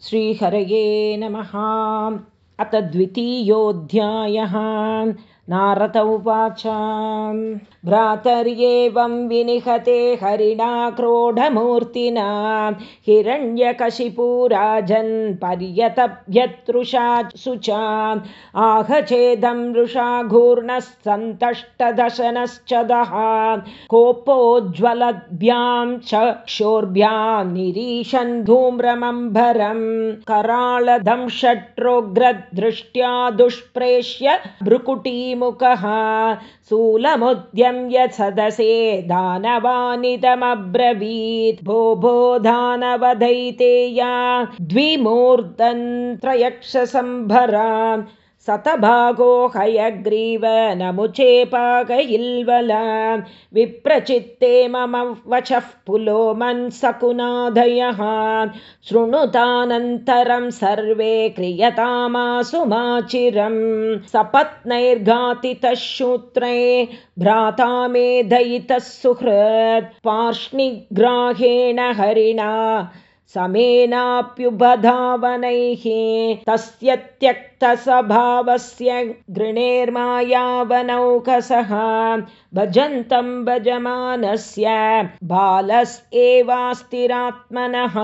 श्रीहरये नमः। अथ द्वितीयोऽध्यायः नारद उवाच भ्रातर्येवं विनिहते हरिणा क्रोढमूर्तिना। हिरण्यकशिपुराजन् पर्यतभ्यतृषा शुचा आहचेदं वृषा घूर्णः सन्तष्टदशनश्च दः कोपोज्ज्वलद्भ्यां च क्षोर्भ्यां निरीशन् धूम्रमम्भरं कराळदं षट्रोग्रदृष्ट्या दुष्प्रेष्य भ्रुकुटीमुखः शूलमुद्यम्य सदसे दानवानिदमब्रवीत्। भो भो दानवदैतेया द्विमूर्धन्त्रयक्षसम्भरा सतभागो हयग्रीव नमुचे पाकयिल्वल विप्रचित्ते मम वचः पुलो मन्सकुनादयः। शृणुतानन्तरं सर्वे क्रियतामासुमाचिरं सपत्नैर्घातितः शूत्रे भ्राता मे दयितः सुहृत् पार्ष्णिग्राहेण हरिणा समेनाप्युपधावनैः तस्य त्यक्तस्वभावस्य गृणेर्मायावनौकसः भजन्तं भजमानस्य बालस् एवास्तिरात्मनः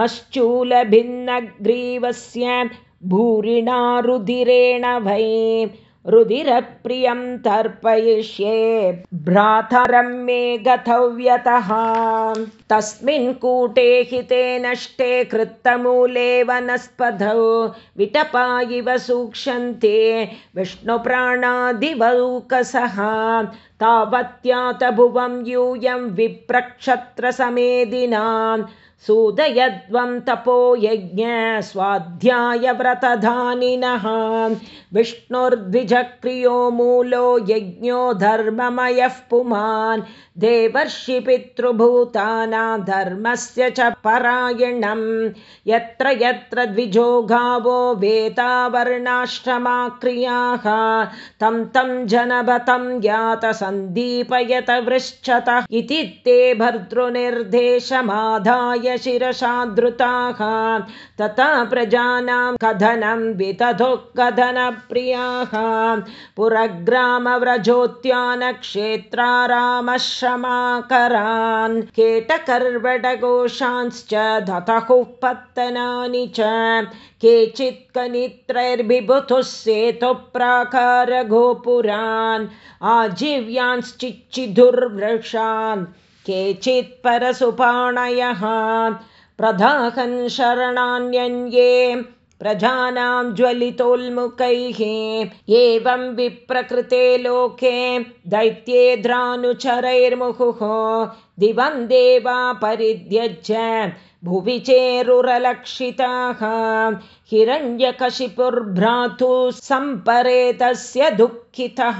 मश्चूलभिन्नग्रीवस्य भूरिणा रुधिरेण भै रुधिरप्रियं तर्पयिष्ये भ्रातरं मे गतव्यतः। तस्मिन् कूटे हिते नष्टे कृत्तमूले वनस्पधौ विटपा इव सूक्ष्यन्ते विष्णुप्राणादिवौकसः तावत्यात भुवं यूयं विप्रक्षत्रसमेदिनां सूदयध्वं तपो यज्ञ स्वाध्यायव्रतधानिनः। विष्णुर्द्विजक्रियो मूलो यज्ञो धर्ममयः पुमान्। देवर्षि पितृभूतानां धर्मस्य च परायणं यत्र यत्र द्विजो गावो वेतावर्णाश्रमाक्रियाः तं तं जनपतं यातसन्दीपयत वृश्चतः। इति ते भर्तृनिर्देशमाधाय शिरसाधृताः तथा प्रजानां कथनं वितथो कथनप्रियाः। पुरग्रामव्रजोद्यानक्षेत्रा रामश्रमाकरान् केटकर्वटघोषांश्च दतहुः पत्तनानि च। केचित् कनित्रैर्बिभुतुः सेतुः प्राकारगोपुरान् आजीव्यांश्चिच्चिधुर्वृषान् केचित् परसुपाणयः प्रदाहन् शरणान्यन्ये प्रजानां ज्वलितोल्मुखैः एवं विप्रकृते लोके दैत्येद्रानुचरैर्मुहुः दिवं देवा परित्यज्य भुवि चेरुरलक्षिताः हिरण्यकशिपुर्भ्रातुः सम्परेतस्य दुःखितः।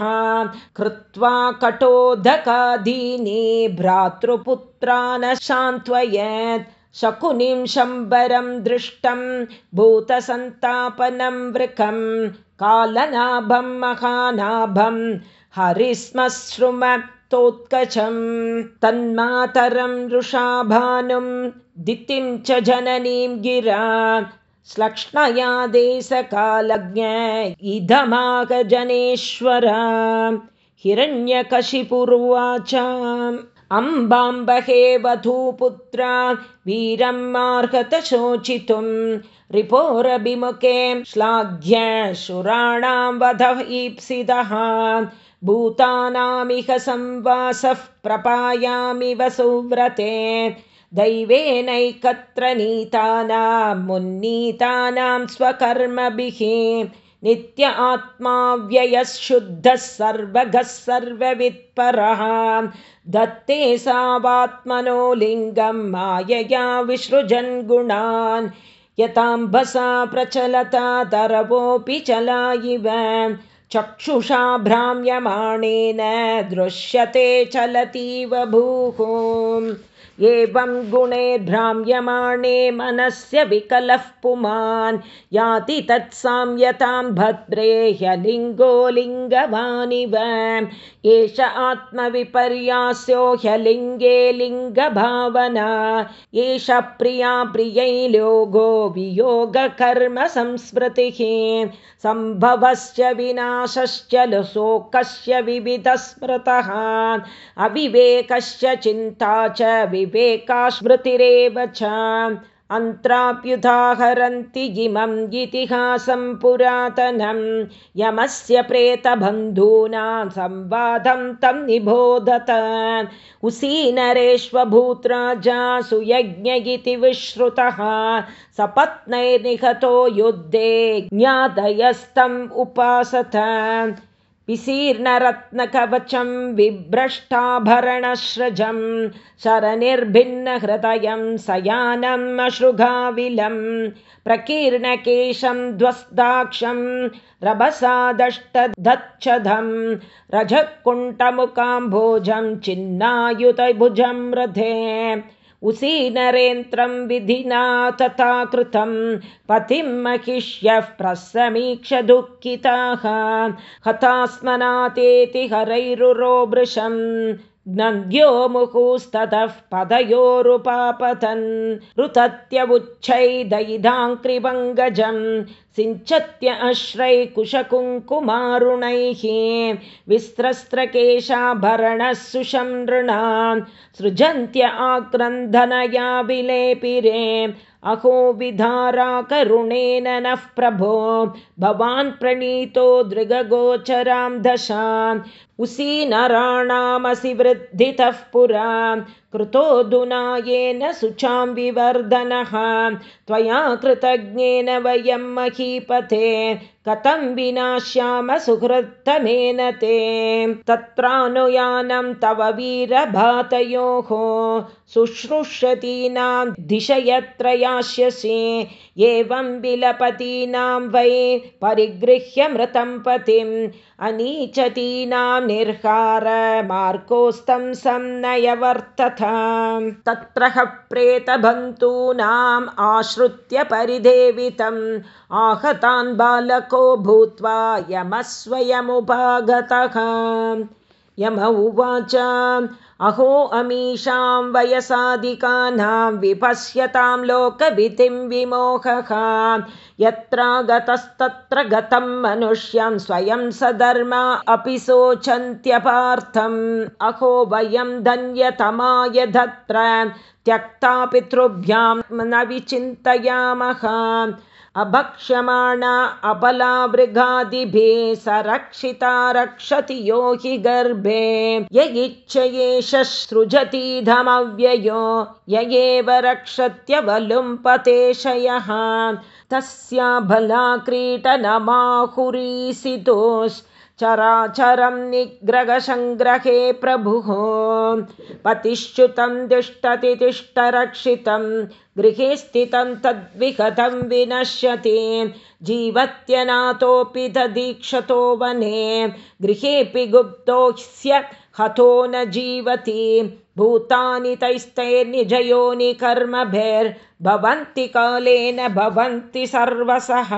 कृत्वा कटोदकादीनि भ्रातृपुत्रा न सान्त्वयत् शकुनिं शम्बरं दृष्टं भूतसन्तापनं वृकं। कालनाभं महानाभं हरिस्मश्रुमतोत्कचं तन्मातरं वृषाभानुं दितिं च जननीं गिरा। श्लक्ष्णया देशकालज्ञ इदमागजनेश्वर हिरण्यकशिपुरुवाच। अम्बाम्बहे वधूपुत्रा वीरं मार्हत शोचितुं। रिपोरभिमुखे श्लाघ्य शुराणां वधः ईप्सितः भूतानामिह संवासः प्रपायामिव सुव्रते। दैवेनैकत्र नीतानां मुन्नीतानां स्वकर्मभिः। नित्य आत्माव्ययः शुद्धः सर्वगः सर्ववित्परः। दत्ते सावात्मनो लिङ्गं मायया विसृजन् गुणान्। यताम्बसा प्रचलता तरवोऽपि चला इव चक्षुषा भ्राम्यमाणेन दृश्यते चलतीव भूः एवं गुणे भ्राम्यमाणे मनस्य विकलः पुमान्। याति तत्साम्यतां भद्रे ह्यलिङ्गो लिङ्गवानिव एष आत्मविपर्यास्यो ह्यलिङ्गे लिङ्गभावना। एष प्रिया प्रियै लोगो वियोगकर्म संस्मृतिः। सम्भवश्च विनाशश्च लशोकस्य विविधस्मृतः। अविवेकश्च चिन्ता च विवेका स्मृतिरेव च। अन्त्राप्युदाहरन्ति इमम् इतिहासं पुरातनं यमस्य प्रेतबन्धूनां संवादं तं निबोधत। उसीनरेष्वभूत्राजा सुयज्ञ इति विश्रुतः सपत्नैर्निहतो युद्धे ज्ञातयस्तम् उपासत विशीर्णरत्नकवचं विभ्रष्टाभरणश्रजं शरनिर्भिन्नहृदयं सयानम् अश्रुगाविलं प्रकीर्णकेशं ध्वस्दाक्षं रभसादष्टधच्छधं रजकुण्ठमुकाम्भोजं चिन्नायुतभुजं रथे उसीनरेन्द्रं विधिना तथा कृतं पतिं महिष्यः प्रसमीक्ष दुःखिताः। हतास्मनातेति हरैरुरोभृशम् नन्द्यो मुहुस्ततः पदयोरुपापतन् ऋतत्यवुच्छैदयिधाङ्कृपङ्गजं सिञ्चत्य अश्रै कुशकुङ्कुमारुणैः विस्त्रस्त्रकेशाभरणः सुषं नृणां सृजन्त्य आक्रन्दनया विलेपिरे अहो विधाराकरुणेन नः प्रभो। भवान् प्रणीतो दृगगोचरां दशाम् उसीनराणामसि वृद्धितः पुरा कृतोऽधुना येन शुचां विवर्धनः त्वया कृतज्ञेन वयं महीपते कथं विनाश्याम सुहृत्तमेन ते। तत्रानुयानं तव वीरभातयोः शुश्रूषतीनां दिश यत्र यास्यसि एवं विलपतीनां वै परिगृह्य मृतं पतिम् अनीचतीनां निर्हार मार्गोस्तं संनयवर्तथ तत्र प्रेतबन्तूनाम् आश्रित्य परिदेवितम् आहतान् बालको भूत्वा यमस्वयमुपागतः। यम उवाच अहो अमीषां वयसादिकानां विपश्यतां लोकभितिं विमोहः। यत्र गतस्तत्र गतं मनुष्यं स्वयं सधर्मा अपि शोचन्त्यपार्थम्। अहो वयं धन्यतमाय धत्र त्यक्ता पितृभ्यां न विचिन्तयामः अभक्ष्यमाणा अपला मृगादिभिः सरक्षिता रक्षति यो हि गर्भे। य इच्छयेष सृजतीधमव्ययो य एव रक्षत्यवलुम्पतेशयः तस्या भला चराचरं निग्रहसङ्ग्रहे प्रभुः। पतिश्च्युतं तिष्ठति तिष्ठरक्षितं गृहे स्थितं तद्विहतं विनश्यति। जीवत्यनाथोऽपि दीक्षतो वने गृहेऽपि गुप्तोऽस्य हतो न जीवति भूतानि तैस्तैर्निजयोनि कर्मभिर्भवन्ति कालेन भवन्ति सर्वसः।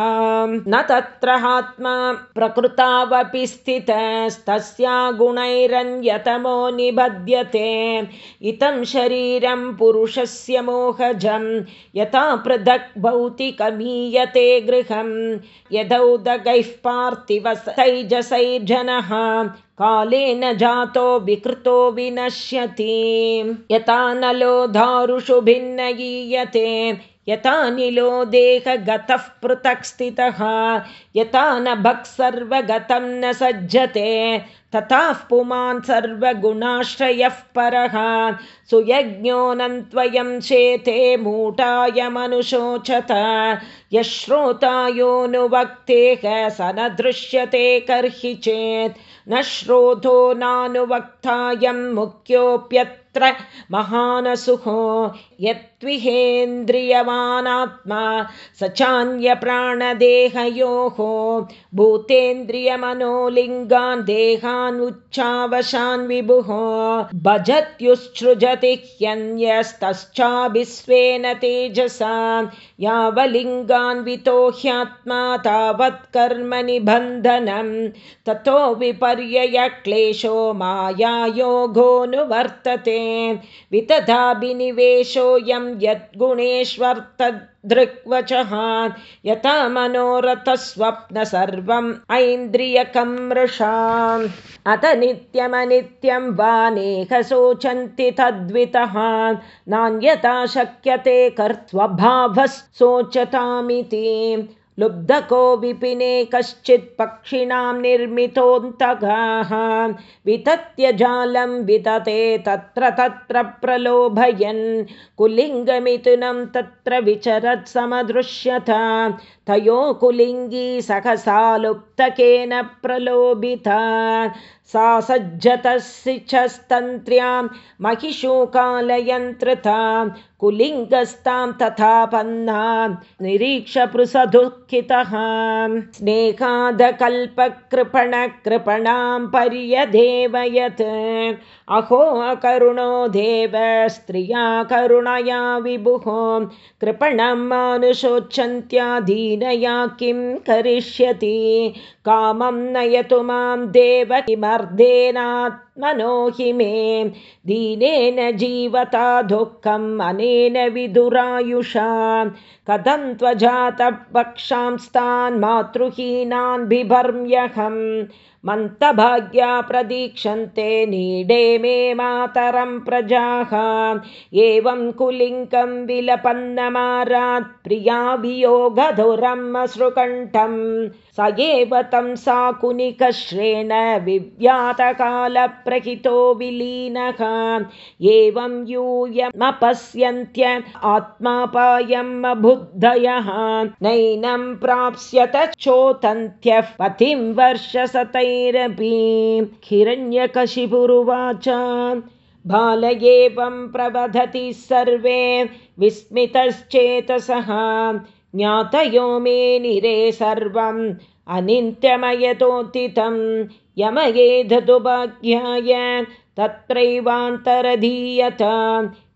न तत्र आत्मा प्रकृतावपि स्थितस्तस्या गुणैरन्यतमो निबध्यते। इतं शरीरं पुरुषस्य मोहजं यथा पृथक् भौतिकमीयते गृहं यदौदगैः पार्थिवसैजसैर्जनः कालेन जातो विकृतो विनश्यति। यथा नलो दारुषु भिन्नयीयते। यथा निलो देहगतः पृथक् स्थितः। यथा न भक् सर्वगतं न सज्जते। तथाः पुमान् सर्वगुणाश्रयः परः। सुयज्ञोऽनन्त्वयं शेते मूटाय मनुषोचत। यश्रोतायोऽनुवक्तेः स न दृश्यते कर्हि चेत् न श्रोतो नानुवक्तायं मुख्योऽप्यत्र महानसुहो यत् यत्विहेन्द्रियमानात्मा स चान्यप्राणदेहयोः भूतेन्द्रियमनोलिङ्गान् देहान् उच्चावशान् विभुः भजत्युच्छृजति ह्यन्यस्तश्चाभिस्वेन तेजसा यावलिङ्गान्वितो ह्यात्मा तावत् कर्म निबन्धनं ततो विपर्ययक्लेशो मायायोगोऽनुवर्तते वितथाभिनिवेशोऽयं यद्गुणेष्वर्तदृग्वचः यथा मनोरथस्वप्न सर्वम् ऐन्द्रियकं मृषाम् अथ नित्यमनित्यं वा नेह शोचन्ति तद्वितः नान्यथा शक्यते कर्त्वभावः शोचतामिति लुब्धको विपिने कश्चित् पक्षिणां निर्मितोऽन्तगाः। वितत्य जालं वितते तत्र तत्र प्रलोभयन्। कुलिङ्गमिथुनं तत्र विचरत् समदृश्यत तयो कुलिङ्गी सहसा लुप्तकेन प्रलोभिता सा सज्जतशिच्छस्तन्त्र्यां महिषूकालयन्त्रतां कुलिङ्गस्तां तथा पन्नां निरीक्षपृसदुःखितः। स्नेहादकल्पकृपणकृपणां पर्यदेवयत् अहो अकरुणो देव स्त्रिया करुणया विभुः। कृपणं मानुषोच्छन्त्याधीनया किं करिष्यति? कामं नयतु मां देव किमर्धेनात्मनो हि मे दीनेन जीवता दुःखम् अनेन विदुरायुषा। कथं त्वजातपक्षांस्तान् मातृहीनान् बिभर्म्यहम्। मन्तभाग्या प्रदीक्षन्ते नीडे मे मातरं प्रजाः। एवं कुलिङ्कं प्रियाभियोगधुरम् अश्रुकण्ठं स एव तं सा कुनिकश्रेण विव्यातकालप्रहितो विलीनः। एवं यूयमपश्यन्त्य आत्मापायम् अबुद्धयः नैनं प्राप्स्यत चोतन्त्यः पतिं वर्षसतैरपि। हिरण्यकशिपुरुवाच बाल एवं प्रवधति सर्वे विस्मितश्चेतसः ज्ञातयो मे निरे सर्वम् अनित्यमयतोत्थितं। यमये भाग्याय तत्रैवान्तरधीयत।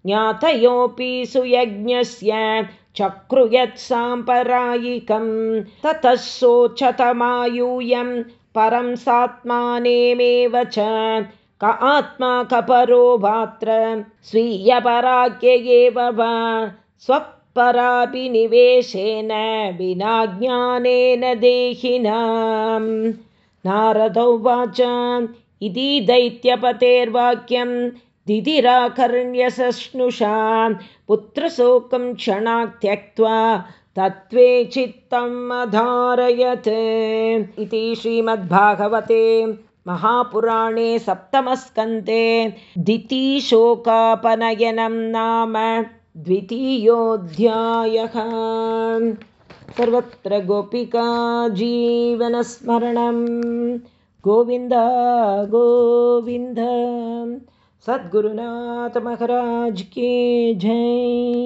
ज्ञातयोऽपि सुयज्ञस्य चक्रुयत्साम्परायिकं ततः शोचतमायूयं परं सात्मानेमेव च। क आत्मा कपरो भात्र स्वीयपराज्ञ एव वा स्वपरापि निवेशेन विना ज्ञानेन देहिनां नारदौवाच इति दैत्यपतेर्वाक्यं दिदिराकर्ण्यसश्नुषा पुत्रशोकं क्षणात् त्यक्त्वा तत्त्वे चित्तम् अधारयत्। इति श्रीमद्भागवते महापुराणे सप्तमस्कन्ते दितिशोकापनयनं नाम द्वितीयोऽध्यायः. सर्वत्र गोपिका जीवनस्मरणं। गोविन्द गोविन्द। सद्गुरुनाथमहाराज के जय